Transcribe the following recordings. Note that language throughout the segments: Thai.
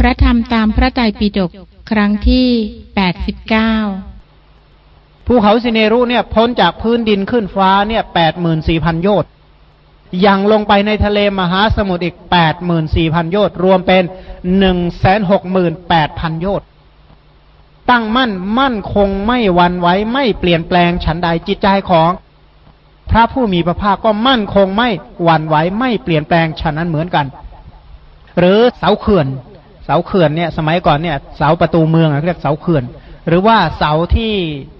พระธรรมตามพระไตรปิฎกครั้งที่แปดสิบเก้าภูเขาสิเนรุเนี่ยพ้นจากพื้นดินขึ้นฟ้าเนี่ยแปดหมื่นสี่พันโยชน์ยังลงไปในทะเลมหาสมุทรอีกแปดหมื่นสี่พันโยชน์รวมเป็นหนึ่งแสนหกหมื่นแปดพันโยชน์ตั้งมั่นมั่นคงไม่วันไว้ไม่เปลี่ยนแปลงฉันใดจิตใจของพระผู้มีพระภาคก็มั่นคงไม่หวั่นไหวไม่เปลี่ยนแปลงฉันนั้นเหมือนกัน หรือเสาเขื่อน เสาเขื่อนเนี่ยสมัยก่อนเนี่ยเสาประตูเมืองเรียกเสาเขื่อน หรือว่าเสาที่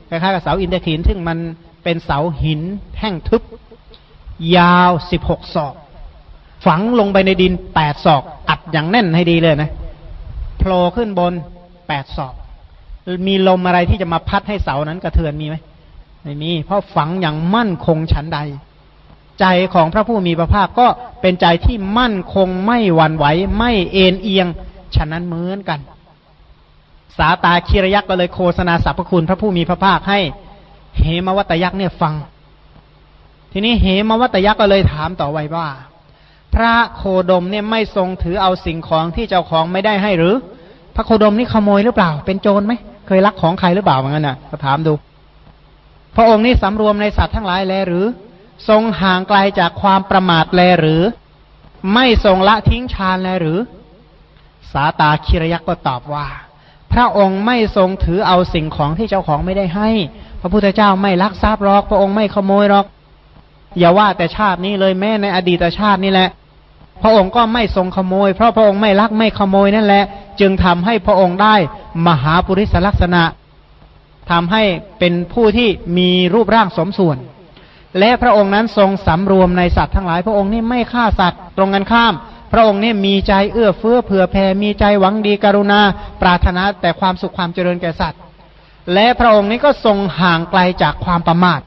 คล้ายๆกับเสาอินเตอร์ขีนซึ่งมันเป็นเสาหินแท่งทึบ ยาวสิบหกศอก ฝังลงไปในดินแปดศอก อัดอย่างแน่นให้ดีเลยนะโผล่ขึ้นบนแปดศอก มีลมอะไรที่จะมาพัดให้เสานั้นกระเทือนมีไหมไม่มีเพราะฝังอย่างมั่นคงฉันใด ใจของพระผู้มีพระภาคก็เป็นใจที่มั่นคงไม่หวั่นไหวไม่เอ็นเอียง ฉะนั้นเหมือนกัน สาตาคิรยักษ์ก็เลยโฆษณาสรรพคุณพระผู้มีพระภาคให้เหมวัตยักษ์เนี่ยฟัง ทีนี้เหมวัตยักษ์ก็เลยถามต่อไว้ว่า พระโคดมเนี่ยไม่ทรงถือเอาสิ่งของที่เจ้าของไม่ได้ให้หรือ พระโคดมนี่ขโมยหรือเปล่า เป็นโจรไหมเคยลักของใครหรือเปล่าเหมือนกันน่ะก็ถามดู พระองค์นี้สำรวมในสัตว์ทั้งหลายแลหรือ ทรงห่างไกลจากความประมาทแลหรือ ไม่ทรงละทิ้งฌานแลหรือ สาตาคิรยักษ์ก็ตอบว่า พระองค์ไม่ทรงถือเอาสิ่งของที่เจ้าของไม่ได้ให้ พระพุทธเจ้าไม่ลักทรัพย์หรอก พระองค์ไม่ขโมยหรอก อย่าว่าแต่ชาตินี้เลยแม้ในอดีตชาตินี่แหละ พระองค์ก็ไม่ทรงขโมย เพราะพระองค์ไม่ลักไม่ขโมยนั่นแหละ จึงทำให้พระองค์ได้มหาปุริสลักษณะทำให้เป็นผู้ที่มีรูปร่างสมส่วน และพระองค์นั้นทรงสำรวมในสัตว์ทั้งหลาย พระองค์นี่ไม่ฆ่าสัตว์ตรงกันข้าม พระองค์นี่มีใจเอื้อเฟื้อเผื่อแผ่มีใจหวังดีกรุณา ปรารถนาแต่ความสุขความเจริญแก่สัตว์ และพระองค์นี้ก็ทรงห่างไกลจากความประมาท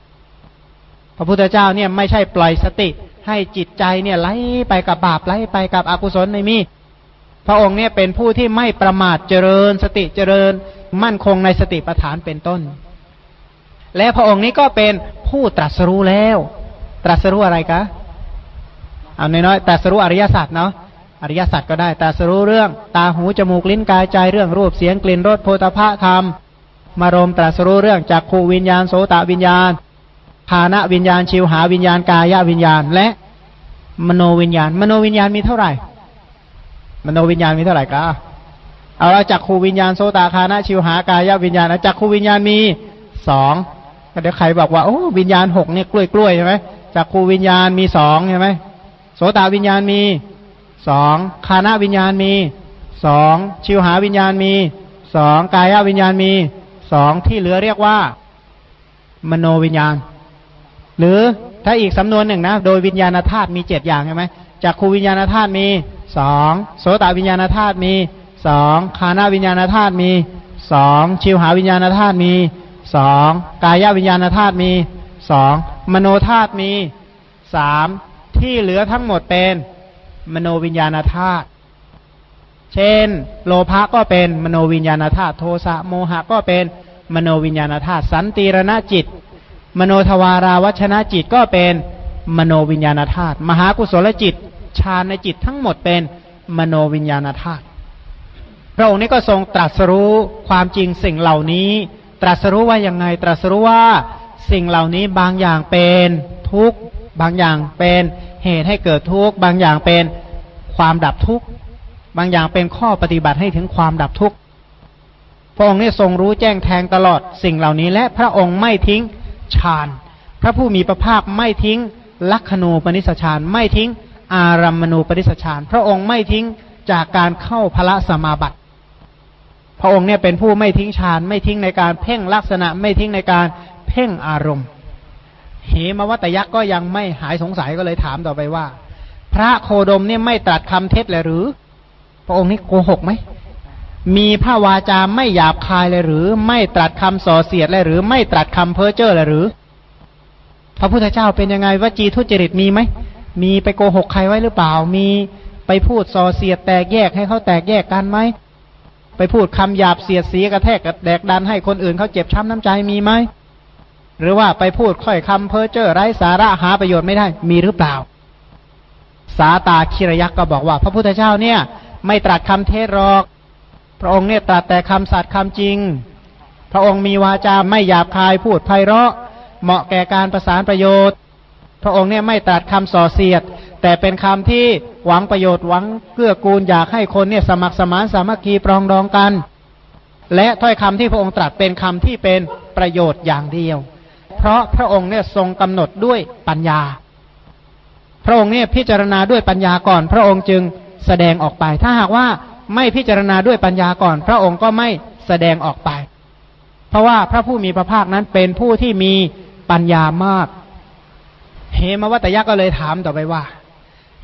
พระพุทธเจ้าเนี่ยไม่ใช่ปล่อยสติให้จิตใจเนี่ยไหลไปกับบาปไหลไปกับอกุศลไม่มี พระองค์เนี่ยเป็นผู้ที่ไม่ประมาทเจริญสติเจริญมั่นคงในสติปัฏฐานเป็นต้น และพระองค์นี้ก็เป็นผู้ตรัสรู้แล้ว ตรัสรู้อะไรคะ เอาน้อยๆตรัสรู้อริยสัจเนาะอริยสัจก็ได้แตรัสรู้เรื่องตาหูจมูกลิ้นกายใจเรื่องรูปเสียงกลิ่นรสโพธภะธรรมมารมตรัสรู้เรื่องจากขูวิญญาณโสตวิญญาณภาณวิญญาณชิวหาวิญญาณกายวิญญาณ และมโนวิญญาณ มโนวิญญาณมีเท่าไหร่ มโนวิญญาณมีเท่าไหร่กะเอาจักขูวิญญาณโสตคานะชิวหากายวิญญาณจักขูวิญญาณมีสองเดี๋ยวใครบอกว่าโอ้วิญญาณหกเนี่ยกล้วยกล้วยใช่ไหมจักขูวิญญาณมีสองใช่ไหม โสตวิญญาณมีสองคานะวิญญาณมีสองชิวหาวิญญาณมีสองกายวิญญาณมีสองที่เหลือเรียกว่า มโนวิญญาณ หรือถ้าอีกสำนวนหนึ่งนะ โดยวิญญาณธาตุมีเจ็ดอย่างใช่ไหมจากคูวิญญาณธาตุมีสองโสตวิญญาณธาตุมีสองคานาวิญญาณธาตุมีสองชิวหาวิญญาณธาตุมีสองกายวิญญาณธาตุมีสองมโนธาตุมีสาม ที่เหลือทั้งหมดเป็นมโนวิญญาณธาตุ เช่น โลภะก็เป็นมโนวิญญาณธาตุ โทสะโมหะก็เป็นมโนวิญญาณธาตุ สันติรณจิต มโนทวาราวัชนะจิตก็เป็นมโนวิญญาณธาตุ มหากุศลจิต ฌานในจิตทั้งหมดเป็นมโนวิญญาณธาตุพระองค์นี้ก็ทรงตรัสรู้ความจริงสิ่งเหล่านี้ ตรัสรู้ว่ายังไง ตรัสรู้ว่าสิ่งเหล่านี้บางอย่างเป็นทุกข์ บางอย่างเป็น เหตุให้เกิดทุกข์บางอย่างเป็นความดับทุกข์บางอย่างเป็นข้อปฏิบัติให้ถึงความดับทุกข์พระองค์นี้ทรงรู้แจ้งแทงตลอดสิ่งเหล่านี้ และพระองค์ไม่ทิ้งฌานพระผู้มีพระภาคไม่ทิ้งลักขณูปนิสฌานไม่ทิ้งอารัมมณูปริสชานพระองค์ไม่ทิ้งจากการเข้าพระสมาบัติ พระองค์เนี่ยเป็นผู้ไม่ทิ้งฌานไม่ทิ้งในการเพ่งลักษณะไม่ทิ้งในการเพ่งอารมณ์ เหมวัตยักษ์ก็ยังไม่หายสงสัยก็เลยถามต่อไปว่า พระโคดมเนี่ยไม่ตรัสคำเท็จเลยหรือ พระองค์นี่โกหกไหมมีพระวาจาไม่หยาบคายเลยหรือ ไม่ตรัสคำส่อเสียดเลยหรือ ไม่ตรัสคำเพ้อเจ้อเลยหรือ พระพุทธเจ้าเป็นยังไงวจีทุจริตมีไหมมีไปโกหกใครไว้หรือเปล่า มีไปพูดส่อเสียดแตกแยกให้เขาแตกแยกกันไหมไปพูดคำหยาบเสียดสีกระแทกกระแดกดันให้คนอื่นเขาเจ็บช้ำน้ำใจมีไหม หรือว่าไปพูดค่อยคำเพ้อเจ้อไร้สาระหาประโยชน์ไม่ได้มีหรือเปล่า สาตาคิรยักษ์ก็บอกว่า พระพุทธเจ้าเนี่ย ไม่ตรัสคำเทศหรอก พระองค์เนี่ยตรัสแต่คำสัตย์คำจริง พระองค์มีวาจาไม่หยาบคายพูดไพเราะ เหมาะแก่การประสานประโยชน์ พระองค์เนี่ยไม่ตรัสคำส่อเสียด แต่เป็นคำที่หวังประโยชน์หวังเกื้อกูลอยากให้คนเนี่ยสมัครสมานสามัคคีปรองดองกัน และถ้อยคำที่พระองค์ตรัสเป็นคำที่เป็นประโยชน์อย่างเดียว เพราะพระองค์เนี่ยทรงกำหนดด้วยปัญญา พระองค์เนี่ยพิจารณาด้วยปัญญาก่อน พระองค์จึงแสดงออกไป ถ้าหากว่าไม่พิจารณาด้วยปัญญาก่อน พระองค์ก็ไม่แสดงออกไป เพราะว่าพระผู้มีพระภาคนั้นเป็นผู้ที่มีปัญญามากเฮมวัตยะก็เลยถามต่อไปว่า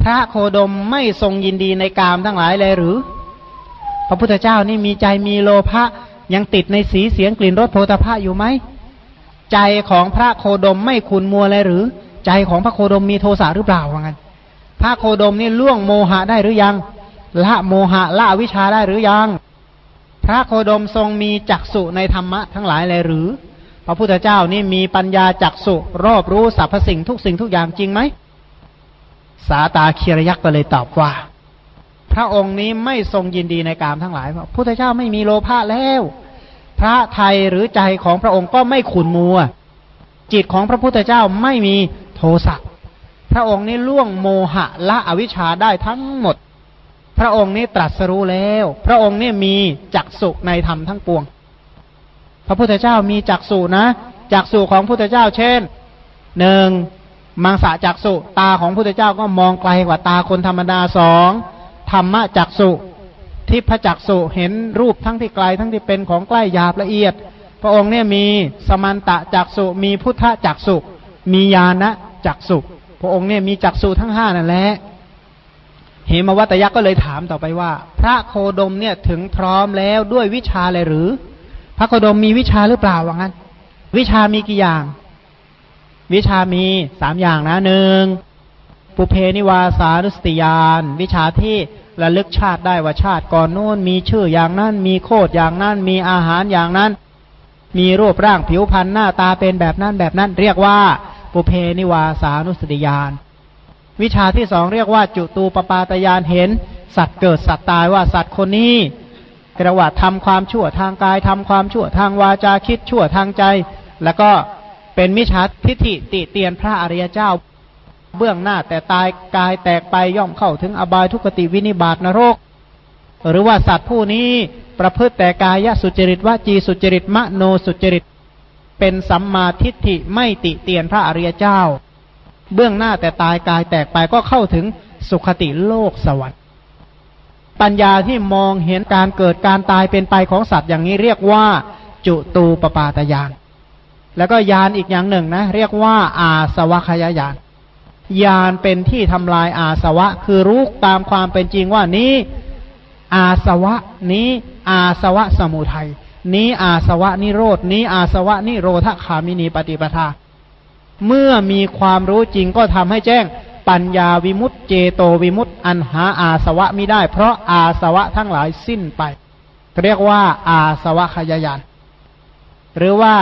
พระโคดมไม่ทรงยินดีในกามทั้งหลายเลยหรือ พระพุทธเจ้านี่มีใจมีโลภะยังติดในสีเสียงกลิ่นรสโพธาภะอยู่ไหม ใจของพระโคดมไม่ขุนมัวเลยหรือ ใจของพระโคดมมีโทสะหรือเปล่าว่างั้นพระโคดมนี่ล่วงโมหะได้หรือยัง ละโมหะละวิชาได้หรือยัง พระโคดมทรงมีจักสุในธรรมะทั้งหลายเลยหรือ พระพุทธเจ้านี่มีปัญญาจักสุรอบรู้สรรพสิ่งทุกสิ่งทุกอย่างจริงไหม สาตาเคียรยักษ์ก็เลยตอบว่า พระองค์นี้ไม่ทรงยินดีในกามทั้งหลายพระพุทธเจ้าไม่มีโลภะแล้ว พระไทยหรือใจของพระองค์ก็ไม่ขุนมัว จิตของพระพุทธเจ้าไม่มีโทสะพระองค์นี้ล่วงโมหะละอวิชชาได้ทั้งหมด พระองค์นี้ตรัสรู้แล้ว พระองค์นี้มีจักสุในธรรมทั้งปวง พระพุทธเจ้ามีจักษุนะจักษุของพุทธเจ้าเช่นหนึ่งมังสะจักษุตาของพุทธเจ้าก็มองไกลกว่าตาคนธรรมดาสองธรรมะจักษุ ทิพจักษุเห็นรูปทั้งที่ไกลทั้งที่เป็นของใกล้หยาบละเอียด พระองค์เนี่ยมีสมันตะจักษุมีพุทธจักษุมีญาณจักษุพระองค์เนี่ยมีจักษุทั้งห้านั่นแหละเหมวัตยักษ์ก็เลยถามต่อไปว่า พระโคดมเนี่ยถึงพร้อมแล้วด้วยวิชาเลยหรือ พระโคดมมีวิชาหรือเปล่าว่างั้น วิชามีกี่อย่าง วิชามีสามอย่างนะหนึ่งปุเพนิวาสานุสติยาน วิชาที่ ระลึกชาติได้ว่าชาติก่อนโน้นมีชื่ออย่างนั้น มีโคดอย่างนั้น มีอาหารอย่างนั้น มีรูปร่างผิวพรรณหน้าตาเป็นแบบนั้นแบบนั้น เรียกว่าปุเพนิวาสานุสติยานวิชาที่สองเรียกว่าจุตูปปาตยานเห็น สัตว์เกิดสัตว์ตายว่าสัตว์คนนี้กระว่าทำความชั่วทางกายทำความชั่วทางวาจาคิดชั่วทางใจ แล้วก็เป็นมิจฉาทิฏฐิติเตียนพระอริยเจ้า เบื้องหน้าแต่ตายกายแตกไปย่อมเข้าถึงอบายทุกติวินิบาตนรก หรือว่าสัตว์ผู้นี้ประพฤติแต่กายสุจริตวจีสุจริตมโนสุจริต เป็นสัมมาทิฏฐิไม่ติเตียนพระอริยเจ้า เบื้องหน้าแต่ตายกายแตกไปก็เข้าถึงสุขติโลกสวรรค์ปัญญาที่มองเห็นการเกิดการตายเป็นไปของสัตว์อย่างนี้เรียกว่า จุตูปปาตยานแล้วก็ยานอีกอย่างหนึ่งนะ เรียกว่าอาสวะขยายาน ยานเป็นที่ทำลายอาสวะ คือรู้ตามความเป็นจริงว่านี้อาสวะนี้อาสวะสมุทัยนี้อาสวะนิโรดนี้อาสวะนิโรธคามินีปฏิปทา เมื่อมีความรู้จริงก็ทำให้แจ้ง ปัญญาวิมุตเจโตวิมุตอันหาอาสวะไม่ได้ เพราะอาสวะทั้งหลายสิ้นไป เรียกว่าอาสวะขยายานหรือว่า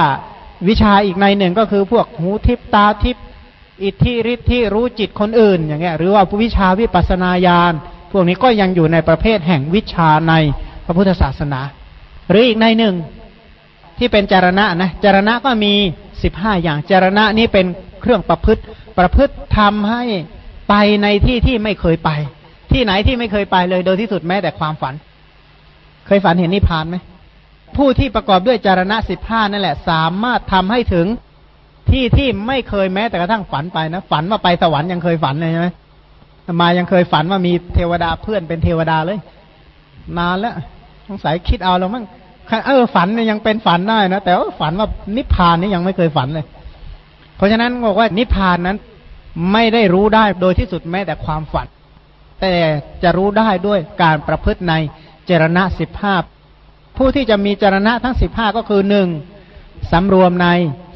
วิชาอีกในหนึ่งก็คือพวกหูทิพตาทิพ อิทธิฤทธิรู้จิตคนอื่นอย่างเงี้ยหรือว่าวิชาวิปัสนาญาณพวกนี้ก็ยังอยู่ในประเภทแห่งวิชาในพระพุทธศาสนา หรืออีกในหนึ่งที่เป็นจารณะนะจารณะก็มีสิบห้าอย่างจารณะนี้เป็นเครื่องประพฤติประพฤติทำให้ไปในที่ที่ไม่เคยไป ที่ไหนที่ไม่เคยไปเลยโดยที่สุดแม้แต่ความฝัน เคยฝันเห็นนิพพานไหมผู้ที่ประกอบด้วยจารณะสิบห้านั่นแหละ สามารถทำให้ถึง ที่ที่ไม่เคยแม้แต่กระทั่งฝันไปนะ ฝันว่าไปสวรรค์ยังเคยฝันเลยใช่ไหมมายังเคยฝันว่ามีเทวดาเพื่อนเป็นเทวดาเลยนานแล้วสงสัยคิดเอาแล้วมั้งเออฝันเนี่ยยังเป็นฝันได้นะแต่ว่าฝันว่านิพพานนี่ยังไม่เคยฝันเลย เพราะฉะนั้นบอกว่านิพพานนั้นไม่ได้รู้ได้โดยที่สุดแม้แต่ความฝัน แต่จะรู้ได้ด้วยการประพฤติในเจรณะสิบห้าผู้ที่จะมีเจรณะทั้งสิบห้าก็คือหนึ่งสำรวมใน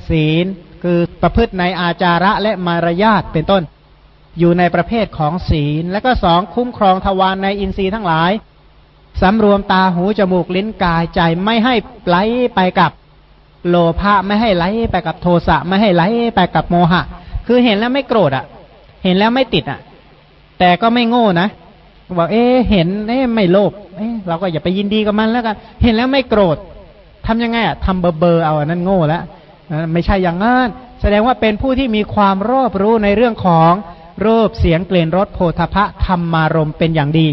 ศีล คือประพฤติในอาจาระและมารยาทเป็นต้น อยู่ในประเภทของศีล และก็สองคุ้มครองทวารในอินทรีย์ทั้งหลายสำรวมตาหูจมูกลิ้นกายใจไม่ให้ไหลไปกับโลภะไม่ให้ไหลไปกับโทสะไม่ให้ไหลไปกับโมหะ คือเห็นแล้วไม่โกรธอะ เห็นแล้วไม่ติดอะ แต่ก็ไม่โง่นะบอกเอ๊เห็นเอ๊ไม่โลภเอ๊เราก็อย่าไปยินดีกับมันแล้วกันเห็นแล้วไม่โกรธทำยังไงอะทำเบอร์เบอร์เอาอันนั้นโง่แล้ว ไม่ใช่อย่างนั้นแสดงว่าเป็นผู้ที่มีความรอบรู้ในเรื่องของรูปเสียงเกลี่นรสโพธพะธรรมารมเป็นอย่างดี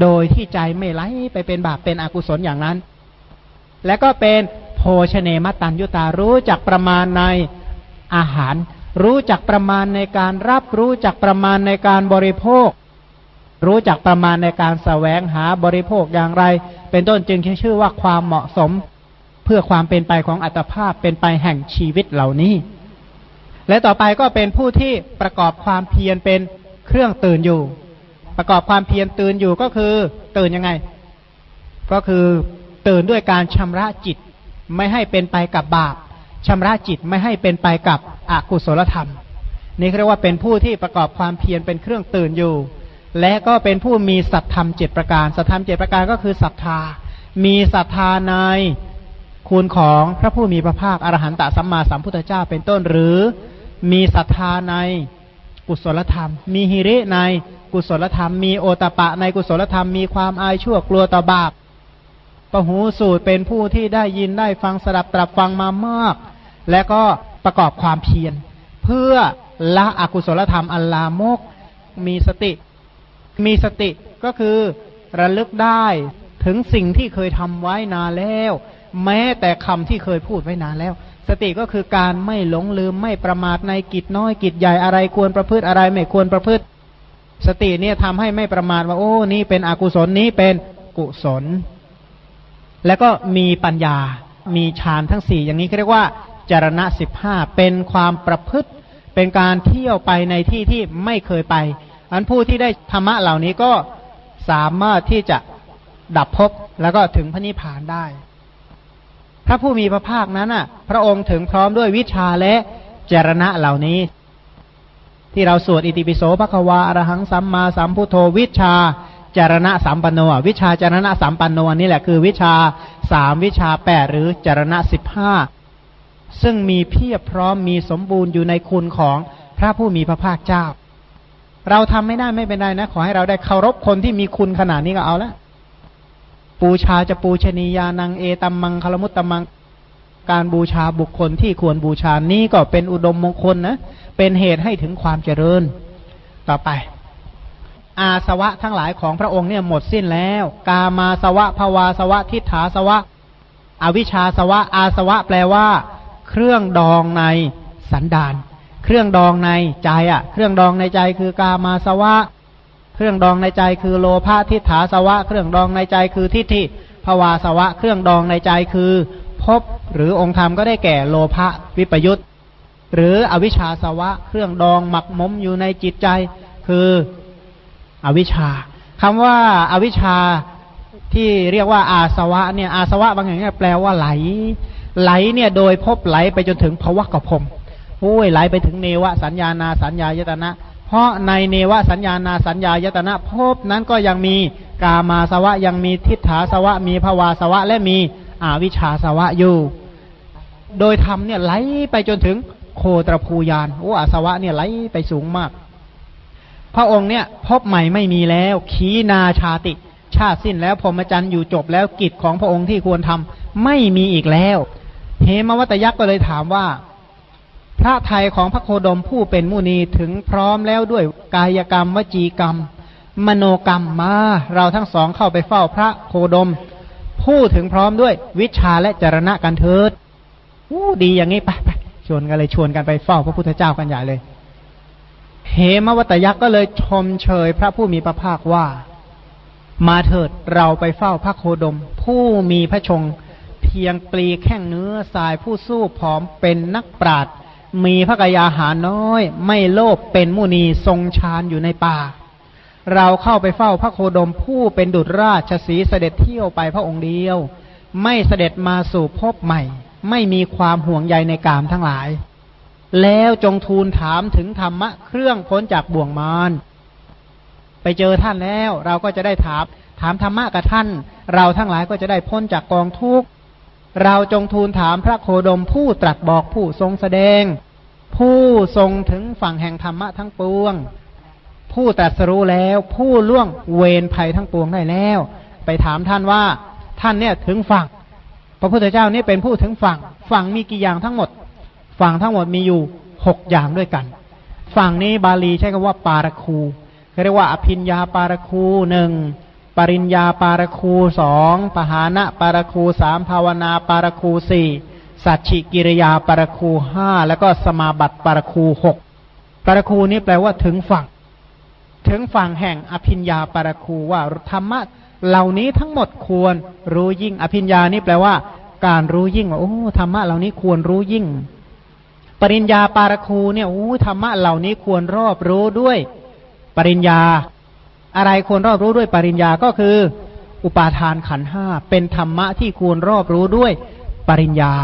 โดยที่ใจไม่ไหลไปเป็นบาปเป็นอกุศลอย่างนั้น และก็เป็นโภชเนมตันยุตารู้จักประมาณในอาหาร รู้จักประมาณในการรับ รู้จักประมาณในการบริโภค รู้จักประมาณในการแสวงหาบริโภคอย่างไร เป็นต้นจึงชื่อว่าความเหมาะสม เพื่อความเป็นไปของอัตภาพเป็นไปแห่งชีวิตเหล่านี้ และต่อไปก็เป็นผู้ที่ประกอบความเพียรเป็นเครื่องตื่นอยู่ ประกอบความเพียรตื่นอยู่ก็คือตื่นยังไง ก็คือตื่นด้วยการชำระจิต ไม่ให้เป็นไปกับบาปชำระจิตไม่ให้เป็นไปกับอกุศลธรรม นี่เรียกว่าเป็นผู้ที่ประกอบความเพียรเป็นเครื่องตื่นอยู่ และก็เป็นผู้มีสัตธรรมเจ็ดประการ สัตธรรมเจ็ดประการก็คือศรัทธา มีศรัทธาใน คุณของพระผู้มีพระภาคอรหันตสัมมาสัมพุทธเจ้าเป็นต้น หรือมีศรัทธาในกุศลธรรม มีฮิริในกุศลธรรม มีโอตปะในกุศลธรรม มีความอายชั่วกลัวต่อบาปปะหูสูตรเป็นผู้ที่ได้ยินได้ฟังสดับตรับฟังมามาก และก็ประกอบความเพียร เพื่อละอกุศลธรรมอัลลามก มีสติ มีสติก็คือระลึกได้ถึงสิ่งที่เคยทำไว้นานแล้ว แม้แต่คำที่เคยพูดไว้นานแล้ว สติก็คือการไม่หลงลืมไม่ประมาทในกิจน้อยกิจใหญ่อะไรควรประพฤติอะไรไม่ควรประพฤติ สติเนี่ยทำให้ไม่ประมาทว่าโอ้นี่เป็นอกุศลนี้เป็นกุศล แล้วก็มีปัญญา มีฌานทั้งสี่อย่างนี้เรียกว่าจารณะสิบห้าเป็นความประพฤติ เป็นการเที่ยวไปในที่ที่ไม่เคยไป อันผู้ที่ได้ธรรมะเหล่านี้ก็สามารถที่จะดับภพแล้วก็ถึงพระนิพพานได้ พระผู้มีพระภาคนั้นอะ พระองค์ถึงพร้อมด้วยวิชาและจรณะเหล่านี้ ที่เราสวดอิติปิโสภควาอรหังสัมมาสัมพุทโธวิชาจารณะสัมปันโนวิชาจารณะสัมปันโนนี่แหละคือวิชาสามวิชาแปดหรือจารณะสิบห้าซึ่งมีเพียบพร้อมมีสมบูรณ์อยู่ในคุณของพระผู้มีพระภาคเจ้า เราทำไม่ได้ไม่เป็นไรนะ ขอให้เราได้เคารพคนที่มีคุณขนาดนี้ก็เอาล้ว ปูชาจะปูชนียานังเอตัมมังคลมุตตมังการบูชาบุคคลที่ควรบูชานี้ก็เป็นอุดมมงคลนะเป็นเหตุให้ถึงความเจริญ ต่อไป อาสวะทั้งหลายของพระองค์เนี่ยหมดสิ้นแล้ว กามาสวะภวาสวะ ทิฏฐาสวะ อวิชชาสวะ อาสวะ แปลว่า เครื่องดองในสันดาน เครื่องดองในใจอะ่ะ เครื่องดองในใจคือกามาสวะ เครื่องดองในใจคือโลภะทิฏฐาสวะ เครื่องดองในใจคือทิฏฐิภวาสวะ เครื่องดองในใจคือพบหรือองค์ธรรมก็ได้แก่โลภะวิปยุตหรืออวิชชาสวะ เครื่องดองหมักมมอยู่ในจิตใจ คืออวิชชาคำว่าอาวิชชาที่เรียกว่าอาสวะเนี่ยอาสวะบางอย่างแปลว่าไหล ไหลเนี่ยโดยพบไหลไปจนถึงภวะกพมโอ้ยไหลไปถึงเนวะสัญญานาสัญญายตนะ ราะในเนวสัญญานาสัญญายตนะภพนั้นก็ยังมีกามาสวะยังมีทิฏฐาสวะ มีภวาสวะ และมีอวิชชาสวะอยู่ โดยธรรมเนี่ยไหลไปจนถึงโคตรภูยานโอ้อาสวะเนี่ยไหลไปสูงมาก พระองค์เนี่ยพบใหม่ไม่มีแล้ว ขีนาชาติ ชาติสิ้นแล้วพรหมจรรย์อยู่จบแล้วกิจของพระองค์ที่ควรทำไม่มีอีกแล้ว เหมวัตยักษ์ก็เลยถามว่า พระไทยของพระโคดมผู้เป็นมุนีถึงพร้อมแล้วด้วยกายกรรมวจีกรรม มโนกรรมมา เราทั้งสองเข้าไปเฝ้าพระโคดม ผู้ถึงพร้อมด้วยวิชาและจรณะกันเถิดอู้ดีอย่างนี้ไปไปชวนกันเลยชวนกันไปเฝ้าพระพุทธเจ้ากันใหญ่เลยเหมวัตยักษ์ก็เลยชมเชยพระผู้มีพระภาคว่า มาเถิดเราไปเฝ้าพระโคดม ผู้มีพระชง เพียงปลีแข้งเนื้อสายผู้สู้ผอมเป็นนักปราด มีพระกายาหารน้อย ไม่โลภเป็นมุนีทรงฌานอยู่ในป่า เราเข้าไปเฝ้าพระโคดมผู้เป็นดุจราชสีเสด็จเที่ยวไปพระองค์เดียว ไม่เสด็จมาสู่พบใหม่ ไม่มีความห่วงใยในกามทั้งหลาย แล้วจงทูลถามถึงธรรมะเครื่องพ้นจากบ่วงมารไปเจอท่านแล้ว เราก็จะได้ถาม ถามธรรมะกับท่าน เราทั้งหลายก็จะได้พ้นจากกองทุกข์เราจงทูลถามพระโคดมผู้ตรัสบอกผู้ทรงแสดง ผู้ทรงถึงฝั่งแห่งธรรมะทั้งปวง ผู้ตรัสรู้แล้ว ผู้ล่วงเวรภัยทั้งปวงได้แล้ว ไปถามท่านว่า ท่านเนี่ยถึงฝั่ง พระพุทธเจ้านี่เป็นผู้ถึงฝั่ง ฝั่งมีกี่อย่างทั้งหมด ฝั่งทั้งหมดมีอยู่หกอย่างด้วยกัน ฝั่งนี้บาลีใช้คำว่าปารคูเรียกว่าอภินยาปารคูหนึ่งปริญญาปารคูสองปหานะปารคูสามภาวนาปารคูสี่ สัจฉิกิริยาปรคูห้าแล้วก็สมาบัติปรคูหกปรคูนี้แปลว่าถึงฝั่ง ถึงฝั่งแห่งอภินยาปรคูว่าธรรมะเหล่านี้ทั้งหมดควรรู้ยิ่ง อภินญานี่แปลว่า การรู้ยิ่งว่าโอ้ธรรมะเหล่านี้ควรรู้ยิ่ง ปริญญาปารคูเนี่ยโอ้ธรรมะเหล่านี้ควรรอบรู้ด้วย ปริญญา อะไรควรรอบรู้ด้วยปริญญาก็คือ อุปาทานขันห้าเป็นธรรมะที่ควรรอบรู้ด้วยปริญญา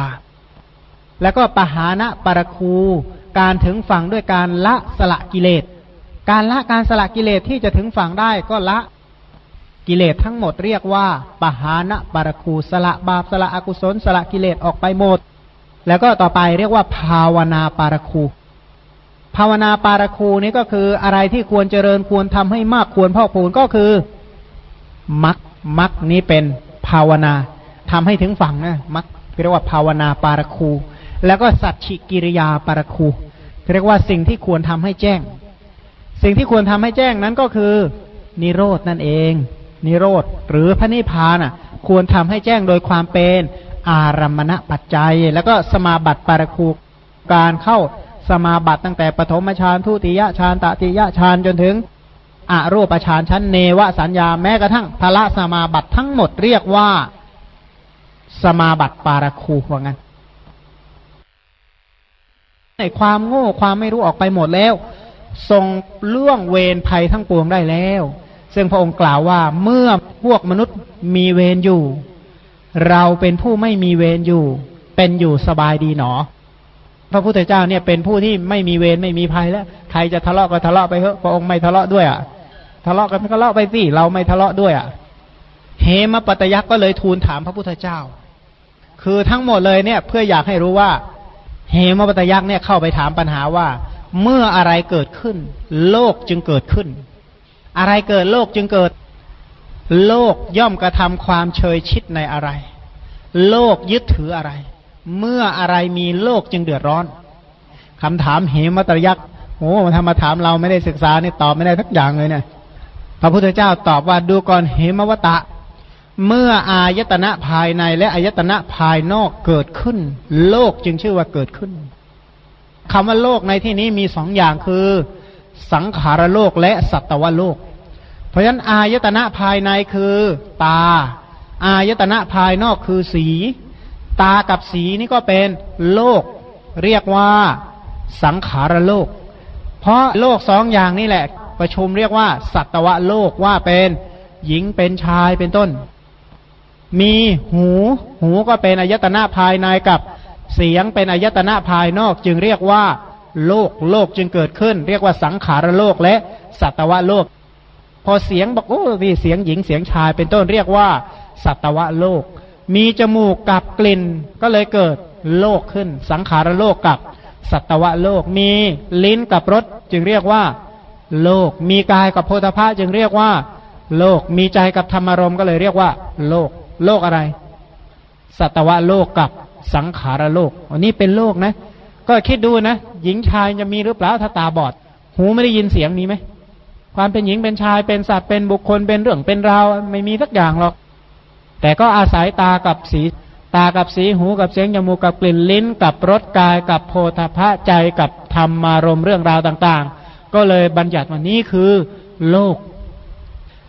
แล้วก็ปหานะปรคูการถึงฝั่งด้วยการละสละกิเลส การละการสละกิเลสที่จะถึงฝั่งได้ก็ละกิเลสทั้งหมดเรียกว่า ปหานะปรคูสละบาปสละอกุศล สละกิเลสออกไปหมด แล้วก็ต่อไปเรียกว่า ภาวนาปารคู ภาวนาปารคูนี้ก็คืออะไรที่ควรเจริญควรทำให้มากควรพ่อกพูนก็คือมักมักนี้เป็นภาวนาทำให้ถึงฝั่งนะมักเรียกว่าภาวนาปารคู แล้วก็สัจฉิกิริยาปารคูเรียกว่าสิ่งที่ควรทำให้แจ้ง สิ่งที่ควรทำให้แจ้งนั้นก็คือ นิโรดนั่นเอง นิโรธหรือพระนิพพานอะ ควรทำให้แจ้งโดยความเป็นอารัมมณปัจจัย แล้วก็สมาบัติปารคูการเข้าสมาบัติตั้งแต่ปฐมฌานทุติยฌานตติยฌานจนถึงอรูปฌานชั้นเนวสัญญาแม้กระทั่งพละสมาบัติทั้งหมดเรียกว่าสมาบัติปาราคูว่างั้น ในความโง่ความไม่รู้ออกไปหมดแล้ว ทรงล่วงเวรภัยทั้งปวงได้แล้ว ซึ่งพระองค์กล่าวว่าเมื่อพวกมนุษย์มีเวรอยู่ เราเป็นผู้ไม่มีเวรอยู่ เป็นอยู่สบายดีหนอ พระพุทธเจ้าเนี่ยเป็นผู้ที่ไม่มีเวรไม่มีภัยแล้ว ใครจะทะเลาะก็ทะเลาะไปเถอะพระองค์ไม่ทะเลาะด้วยอะ ทะเลาะกันก็ทะเลาะไปสิเราไม่ทะเลาะด้วยอะเฮมปัตยักษ์ก็เลยทูลถามพระพุทธเจ้า คือทั้งหมดเลยเนี่ย เพื่ออยากให้รู้ว่า เฮมปัตยักษ์เนี่ยเข้าไปถามปัญหาว่า เมื่ออะไรเกิดขึ้น โลกจึงเกิดขึ้น อะไรเกิดโลกจึงเกิด โลกย่อมกระทำความเชยชิดในอะไร โลกยึดถืออะไร เมื่ออะไรมีโลกจึงเดือดร้อนคำถามเหมตรยักษ์โอ้มาทำมาถามเราไม่ได้ศึกษาเนี่ยตอบไม่ได้ทักอย่างเลยเนี่ยพระพุทธเจ้าตอบว่าดูก่อนเหมวตะ เมื่ออายตนะภายในและอายตนะภายนอกเกิดขึ้น โลกจึงชื่อว่าเกิดขึ้นคำว่าโลกในที่นี้มีสองอย่างคือ สังขารโลกและสัตวโลก เพราะฉะนั้นอายตนะภายในคือตา อายตนะภายนอกคือสี ตากับสีนี่ก็เป็นโลก เรียกว่าสังขารโลก เพราะโลกสองอย่างนี่แหละ ประชุมเรียกว่า สัตวโลกว่าเป็นหญิงเป็นชายเป็นต้น มีหู หูก็เป็นอายตนะภายในกับเสียงเป็นอายตนะภายนอก จึงเรียกว่า โลกโลกจึงเกิดขึ้น เรียกว่าสังขารโลกและสัตวะโลก พอเสียงบอกโอ้มีเสียงหญิงเสียงชายเป็นต้นเรียกว่า สัตวะโลก มีจมูกกับกลิ่นก็เลยเกิดโลกขึ้น สังขารโลกกับสัตวะโลก มีลิ้นกับรสจึงเรียกว่า โลก มีกายกับโพธาภาจึงเรียกว่า โลกมีใจกับธรรมารมก็เลยเรียกว่า โลก โลกอะไร สัตวะโลกกับสังขารโลก อันนี้เป็นโลกนะ ก็คิดดูนะ หญิงชายจะมีหรือเปล่าถ้าตาบอด หูไม่ได้ยินเสียงมีไหม ความเป็นหญิงเป็นชายเป็นสัตว์เป็นบุคคลเป็นเรื่องเป็นราวไม่มีสักอย่างหรอก แต่ก็อาศัยตากับสีตากับสีหูกับเสียงจมูกกับกลิ่นลิ้น กับรสกายกับโพธาภะใจกับธรรมารมเรื่องราวต่าง ๆ ก็เลยบัญญัติว่านี้คือ โลก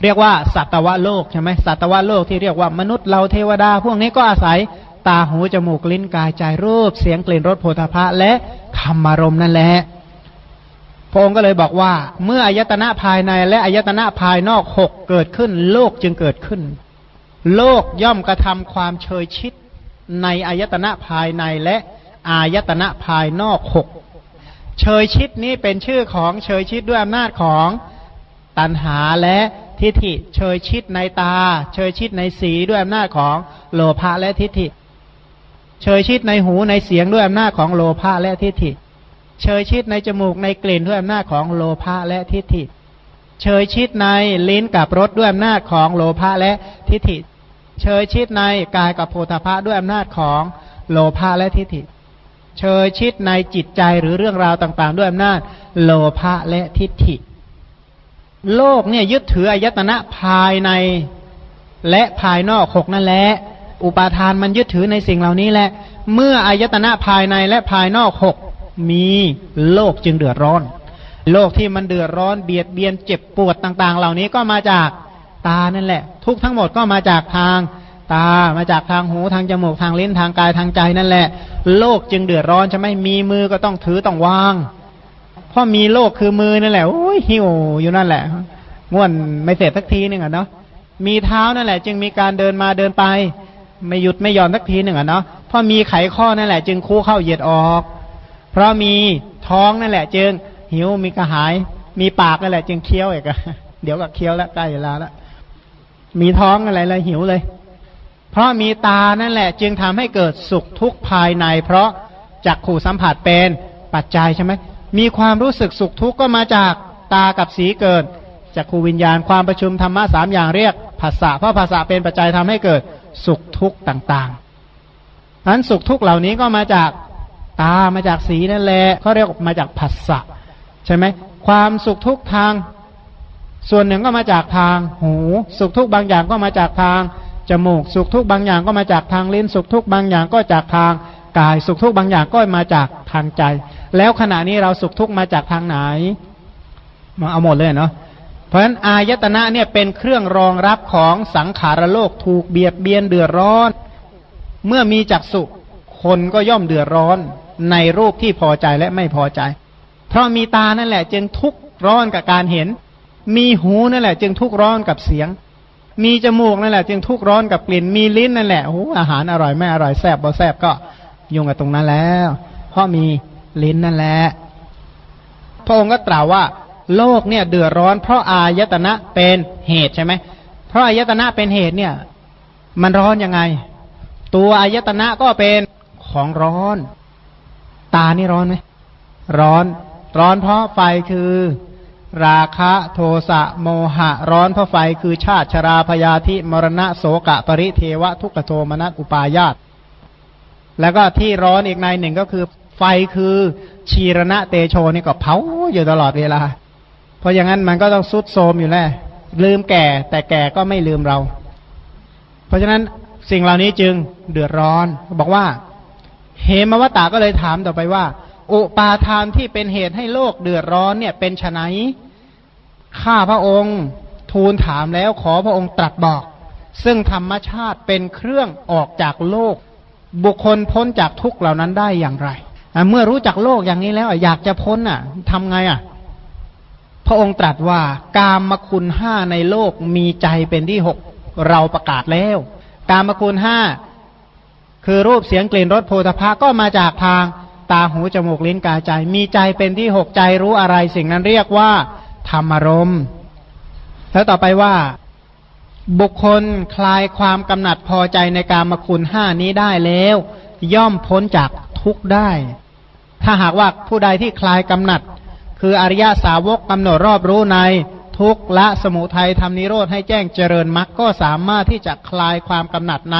เรียกว่าสัตวโลกใช่ไหมสัตวโลกที่เรียกว่ามนุษย์เราเทวดา พวกนี้ก็อาศัยตาหูจมูกลิ้นกายใจรูป เสียงกลิ่นรสโพธาภะและธรรมารมนั่นแหละพระองค์ก็เลยบอกว่า เมื่ออายตนะภายในและอายตนะภายนอกหกเกิดขึ้น โลกจึงเกิดขึ้น โลกย่อมกระทำความเชยชิดในอายตนะภายในและอายตนะภายนอกหกเชยชิดนี้เป็นชื่อของเชยชิดด้วยอำนาจของตัณหาและ ทิฏฐิ เชยชิดในตา เชยชิดในสีด้วยอำนาจของโลภะและทิฏฐิ เชยชิดในหูในเสียงด้วยอำนาจของโลภะและทิฏฐิ เชยชิดในจมูกในกลิ่นด้วยอำนาจของโลภะและทิฏฐิ เชยชิดในลิ้นกับรสด้วยอำนาจของโลภะและทิฏฐิ เชยชิดในกายกับโพธาภะด้วยอำนาจของโลภะและทิฏฐิ เชยชิดในจิตใจหรือเรื่องราวต่างๆ ด้วยอำนาจโลภะและทิฏฐิ โลกเนี่ยยึดถืออายตนะภายในและภายนอกหกนั่นแหละ อุปาทานมันยึดถือในสิ่งเหล่านี้แหละ เมื่ออายตนะภายในและภายนอกหกมีโลกจึงเดือดร้อน โลกที่มันเดือดร้อนเบียดเบียนเจ็บปวดต่าง ๆ เหล่านี้ก็มาจากตานั่นแหละ ทุกทั้งหมดก็มาจากทางตา มาจากทางหูทางจมูกทางลิ้นทางกายทางใจนั่นแหละ โลกจึงเดือดร้อนใช่ไหมมีมือก็ต้องถือต้องวาง เพราะมีโลกคือมือนั่นแหละโอ้ยหิวอยู่นั่นแหละง่วนไม่เสร็จสักทีหนึ่งอะเนาะมีเท้านั่นแหละ จึงมีการเดินมาเดินไป ไม่หยุดไม่หย่อนสักทีหนึ่งอะเนาะเพราะมีไขข้อนั่นแหละ จึงคู่เข้าเหยียดออก เพราะมีท้องนั่นแหละ จึงหิวมีกระหาย มีปากนั่นแหละ จึงเคี้ยวอีกเดี๋ยวก็เคี้ยวแล้วใกล้เวลาแล้วมีท้องอะไรเลยหิวเลย เพราะมีตานั่นแหละ จึงทำให้เกิดสุขทุกข์ภายใน เพราะจักขู่สัมผัสเป็นปัจจัยใช่ไหม มีความรู้สึกสุขทุกข์ก็มาจากตากับสีเกิดจากขูวิญญาณความประชุมธรรมะสามอย่างเรียกภาษาเพราะภาษาเป็นปัจจัยทำให้เกิดสุขทุกข์ต่างๆนั้นสุขทุกข์เหล่านี้ก็มาจากตามาจากสีนั่นแหละเขาเรียกมาจากภาษาใช่ไหมความสุขทุกข์ทาง ส่วนหนึ่งก็มาจากทางหู สุขทุกข์บางอย่างก็มาจากทางจมูก สุขทุกข์บางอย่างก็มาจากทางลิ้น สุขทุกข์บางอย่างก็จากทางกาย สุขทุกข์บางอย่างก็มาจากทางใจ แล้วขณะนี้เราสุขทุกข์มาจากทางไหนมาเอาหมดเลยเนาะเพราะฉะนั้นอายตนะเนี่ยเป็นเครื่องรองรับของสังขารโลกถูกเบียดเบียนเดือดร้อน เมื่อมีจักสุคนก็ย่อมเดือดร้อนในรูปที่พอใจและไม่พอใจ เพราะมีตานั่นแหละจึงทุกข์ร้อนกับการเห็น มีหูนั่นแหละ จึงทุกข์ร้อนกับเสียง มีจมูกนั่นแหละ จึงทุกข์ร้อนกับกลิ่น มีลิ้นนั่นแหละโอ้อาหารอร่อยไม่อร่อยแซ่บบ่แซ่บก็ยุ่งกับตรงนั้นแล้ว เพราะมี ลิ้นนั่นแหละพระองค์ก็ตรัสว่า โลกเนี่ยเดือดร้อน เพราะอายตนะเป็นเหตุใช่ไหมเพราะอายตนะเป็นเหตุเนี่ย มันร้อนยังไง ตัวอายตนะก็เป็นของร้อน ตานี่ร้อนไหมร้อน ร้อนเพราะไฟคือ ราคะโทสะโมหะ ร้อนเพราะไฟคือชาติชราพยาธิมรณะโสกะปริเทวะทุกขโทมนัสอุปายาตแล้วก็ที่ร้อนอีกในหนึ่งก็คือ ไฟคือชีรณะเตโชนี่ก็เผาอยู่ตลอดเวลา เพราะอย่างนั้นมันก็ต้องซุดโทมอยู่แล้วลืมแก่ แต่แก่ก็ไม่ลืมเรา เพราะฉะนั้นสิ่งเหล่านี้จึงเดือดร้อน บอกว่าเหมวตาก็เลยถามต่อไปว่า อุปาทานที่เป็นเหตุให้โลกเดือดร้อนเนี่ยเป็นไนข้าพระองค์ทูลถามแล้วขอพระองค์ตรัสบอก ซึ่งธรรมชาติเป็นเครื่องออกจากโลก บุคคลพ้นจากทุกเหล่านั้นได้อย่างไร เมื่อรู้จักโลกอย่างนี้แล้วอยากจะพ้นอะทำไงอะ พระองค์ตรัสว่ากามคุณห้าในโลกมีใจเป็นที่หกเราประกาศแล้ว กามคุณห้าคือรูปเสียงกลิ่นรสโพธภาก็มาจากทางตาหูจมูกลิ้นกายใจ มีใจเป็นที่หกใจรู้อะไรสิ่งนั้นเรียกว่า ธรรมารมแล้วต่อไปว่า บุคคลคลายความกำหนัดพอใจในการมคุณห้านี้ได้แล้ว ย่อมพ้นจาก ทุกข์ได้ ถ้าหากว่าผู้ใดที่คลายกำหนัด คืออริยสาวกกำหนดรอบรู้ในทุกละสมุทัยทำนิโรธให้แจ้งเจริญมรรคก็สามารถที่จะคลายความกำหนัดใน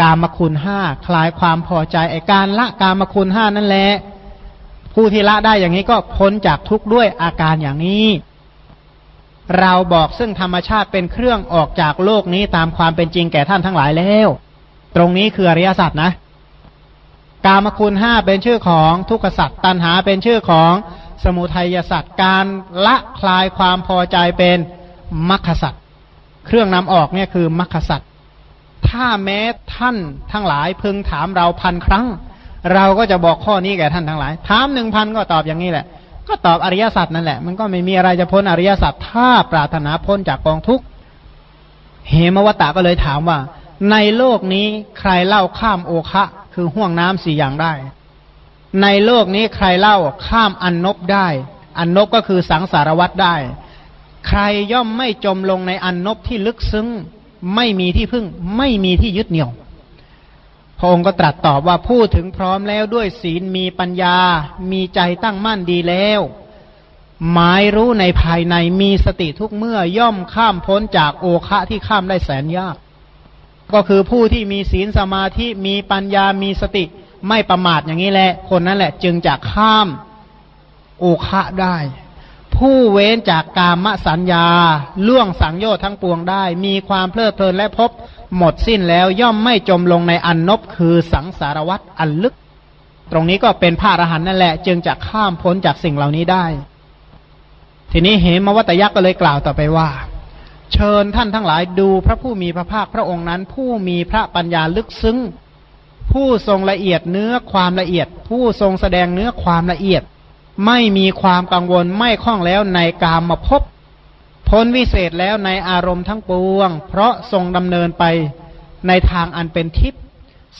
กามคุณห้าคลายความพอใจไอการละกามคุณห้านั่นแหละผู้ที่ละได้อย่างนี้ก็พ้นจากทุกข์ด้วยอาการอย่างนี้ เราบอกซึ่งธรรมชาติเป็นเครื่องออกจากโลกนี้ตามความเป็นจริงแก่ท่านทั้งหลายแล้ว ตรงนี้คืออริยสัจนะ กามคุณห้าเป็นชื่อของทุกขสัจตัณหาเป็นชื่อของสมุทัยสัตว์การละคลายความพอใจเป็นมรรคสัตว์เครื่องนำออกเนี่ยคือมรรคสัตว์ถ้าแม้ท่านทั้งหลายพึงถามเราพันครั้ง เราก็จะบอกข้อนี้แก่ท่านทั้งหลาย ถามหนึ่งพันก็ตอบอย่างนี้แหละ ก็ตอบอริยสัจนั่นแหละ มันก็ไม่มีอะไรจะพ้นอริยสัจถ้าปรารถนาพ้นจากกองทุกข์เหมวตะก็เลยถามว่า ในโลกนี้ใครเล่าข้ามโอคะ คือห่วงน้ำสี่อย่างได้ ในโลกนี้ใครเล่าข้ามอันนบได้ อันนบก็คือสังสารวัตรได้ ใครย่อมไม่จมลงในอันนบที่ลึกซึ้ง ไม่มีที่พึ่ง ไม่มีที่ยึดเหนี่ยวพระองค์ก็ตรัสตอบว่าพูดถึงพร้อมแล้วด้วยศีลมีปัญญา มีใจตั้งมั่นดีแล้วหมายรู้ในภายในมีสติทุกเมื่อย่อมข้ามพ้นจากโอคะที่ข้ามได้แสนยาก ก็คือผู้ที่มีศีลสมาธิมีปัญญามีสติไม่ประมาทอย่างนี้แหละ คนนั้นแหละ จึงจะข้ามโอคะได้ ผู้เว้นจากกามสัญญา ล่วงสังโยชน์ทั้งปวงได้ มีความเพลิดเพลินและพบหมดสิ้นแล้วย่อมไม่จมลงในอันนบคือสังสารวัตรอันลึก ตรงนี้ก็เป็นพระอรหันต์นั่นแหละ จึงจะข้ามพ้นจากสิ่งเหล่านี้ได้ ทีนี้เหมวัตยักษ์ก็เลยกล่าวต่อไปว่า เชิญท่านทั้งหลายดูพระผู้มีพระภาคพระองค์นั้น ผู้มีพระปัญญาลึกซึ้ง ผู้ทรงละเอียดเนื้อความละเอียด ผู้ทรงแสดงเนื้อความละเอียด ไม่มีความกังวลไม่คล้องแล้วในกามมาพบพ้นวิเศษแล้วในอารมณ์ทั้งปวง เพราะทรงดำเนินไปในทางอันเป็นทิพย์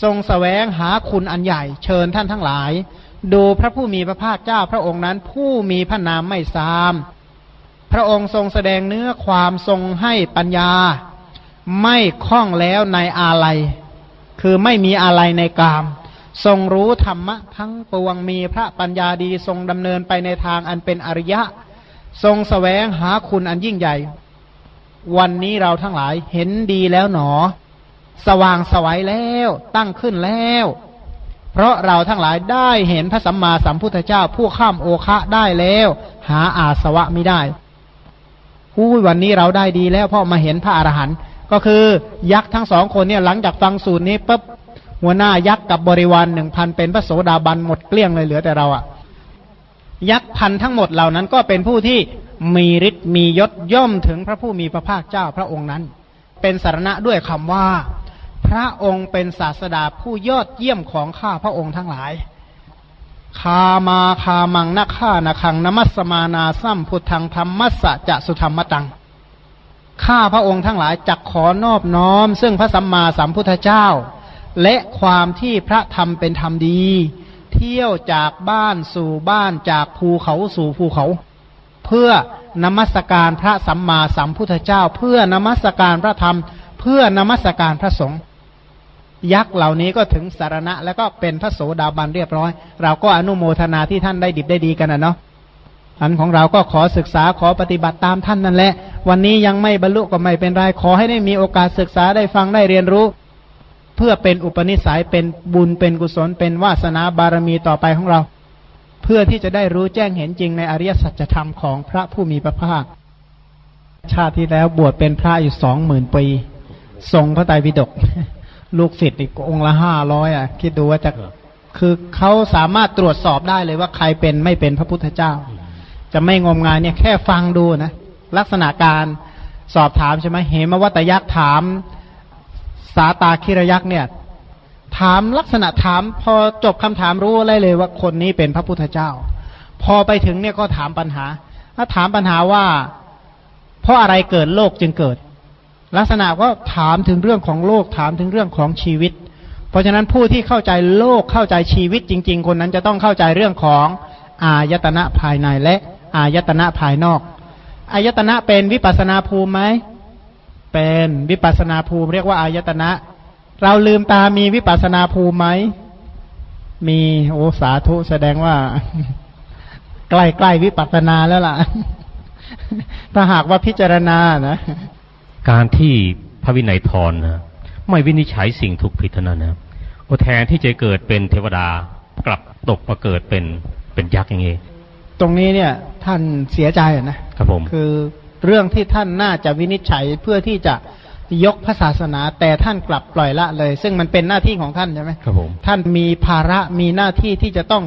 ทรงสแสวงหาคุณอันใหญ่ เชิญท่านทั้งหลาย ดูพระผู้มีพระภาคเจ้าพระองค์นั้น ผู้มีพระนามไม่ซาม พระองค์ทรงแสดงเนื้อความทรงให้ปัญญา ไม่คล้องแล้วในอาลัย คือไม่มีอาลัยในกาม ทรงรู้ธรรมะทั้งปวงมีพระปัญญาดีทรงดำเนินไปในทางอันเป็นอริยะ ทรงสแสวงหาคุณอันยิ่งใหญ่ วันนี้เราทั้งหลายเห็นดีแล้วหนอ สว่างสวัยแล้วตั้งขึ้นแล้วเพราะเราทั้งหลายได้เห็นพระสัมมาสัมพุทธเจ้าผู้ข้ามโอคะได้แล้ว หาอาสวะไม่ได้ ผู้วันนี้เราได้ดีแล้วพราะมาเห็นพระอรหันต์ก็คือยักษ์ทั้งสองคนเนี่ยหลังจากฟังสูตรนี้ปุ๊บหัวหน้ายักษ์กับบริวารหนึ่งพันเป็นพระโสดาบันหมดเกลี้ยงเลยเหลือแต่เราอะยักษ์พันทั้งหมดเหล่านั้นก็เป็นผู้ที่มีฤทธิ์มียศย่อมถึงพระผู้มีพระภาคเจ้าพระองค์นั้น เป็นสารณะด้วยคำว่า พระองค์เป็นศาสดาผู้ยอดเยี่ยมของข้าพระองค์ทั้งหลาย คามาคามังนักข้านาคังนมัสมานาสัมพุทธังธรรมัสสะจะสุธรรมตัง ข้าพระองค์ทั้งหลายจักขอนอบน้อม ซึ่งพระสัมมาสัมพุทธเจ้า และความที่พระธรรมเป็นธรรมดี เที่ยวจากบ้านสู่บ้านจากภูเขาสู่ภูเขา เพื่อนมัสการพระสัมมาสัมพุทธเจ้า เพื่อนมัสการพระธรรม เพื่อนมัสการพระสงฆ์ ยักษ์เหล่านี้ก็ถึงสารณะ แล้วก็เป็นพระโสดาบันเรียบร้อย เราก็อนุโมทนาที่ท่านได้ดิบได้ดีกันนะเนาะอันของเราก็ขอศึกษาขอปฏิบัติตามท่านนั่นแหละ วันนี้ยังไม่บรรลุก็ไม่เป็นไรขอให้ได้มีโอกาสศึกษาได้ฟังได้เรียนรู้ เพื่อเป็นอุปนิสัยเป็นบุญเป็นกุศล เป็นวาสนาบารมีต่อไปของเรา เพื่อที่จะได้รู้แจ้งเห็นจริงในอริยสัจธรรมของพระผู้มีพระภาค ชาติที่แล้วบวชเป็นพระอยู่สองหมื่นปีทรงพระไตรปิฎก ลูกศิษย์อีกองละห้าร้อยอะ คิดดูว่าจะคือเขาสามารถตรวจสอบได้เลยว่าใครเป็นไม่เป็นพระพุทธเจ้า จะไม่งมงายเนี่ยแค่ฟังดูนะ ลักษณะการสอบถามใช่ไหมเหมวัตยักษ์ถามสาตาคิรยักษ์เนี่ย ถามลักษณะถาม พอจบคำถามรู้อะไรเลยว่าคนนี้เป็นพระพุทธเจ้า พอไปถึงเนี่ยก็ถามปัญหา ถ้าถามปัญหาว่า เพราะอะไรเกิดโลกจึงเกิด ลักษณะก็ถามถึงเรื่องของโลกถามถึงเรื่องของชีวิต เพราะฉะนั้นผู้ที่เข้าใจโลกเข้าใจชีวิตจริง ๆ คนนั้นจะต้องเข้าใจเรื่องของอายตนะภายในและอายตนะภายนอก อายตนะเป็นวิปัสนาภูมิไหมเป็นวิปัสนาภูมิ เรียกว่าอายตนะ เราลืมตามีวิปัสนาภูมิไหมมีโอ้สาธุแสดงว่า ใกล้ใกล้วิปัสนาแล้วล่ะ ถ้าหากว่าพิจารณานะ การที่พระวินัยทรนะไม่วินิจฉัยสิ่งถูกผิดเท่านั้นนะโอแทนที่จะเกิดเป็นเทวดากลับตกมาเกิดเป็นเป็นยักษ์อย่างนี้ตรงนี้เนี่ยท่านเสียใจนะครับผมคือเรื่องที่ท่านน่าจะวินิจฉัยเพื่อที่จะยกพระศาสนา แต่ท่านกลับปล่อยละเลย ซึ่งมันเป็นหน้าที่ของท่านใช่ไหมครับผมท่านมีภาระมีหน้าที่ที่จะต้อง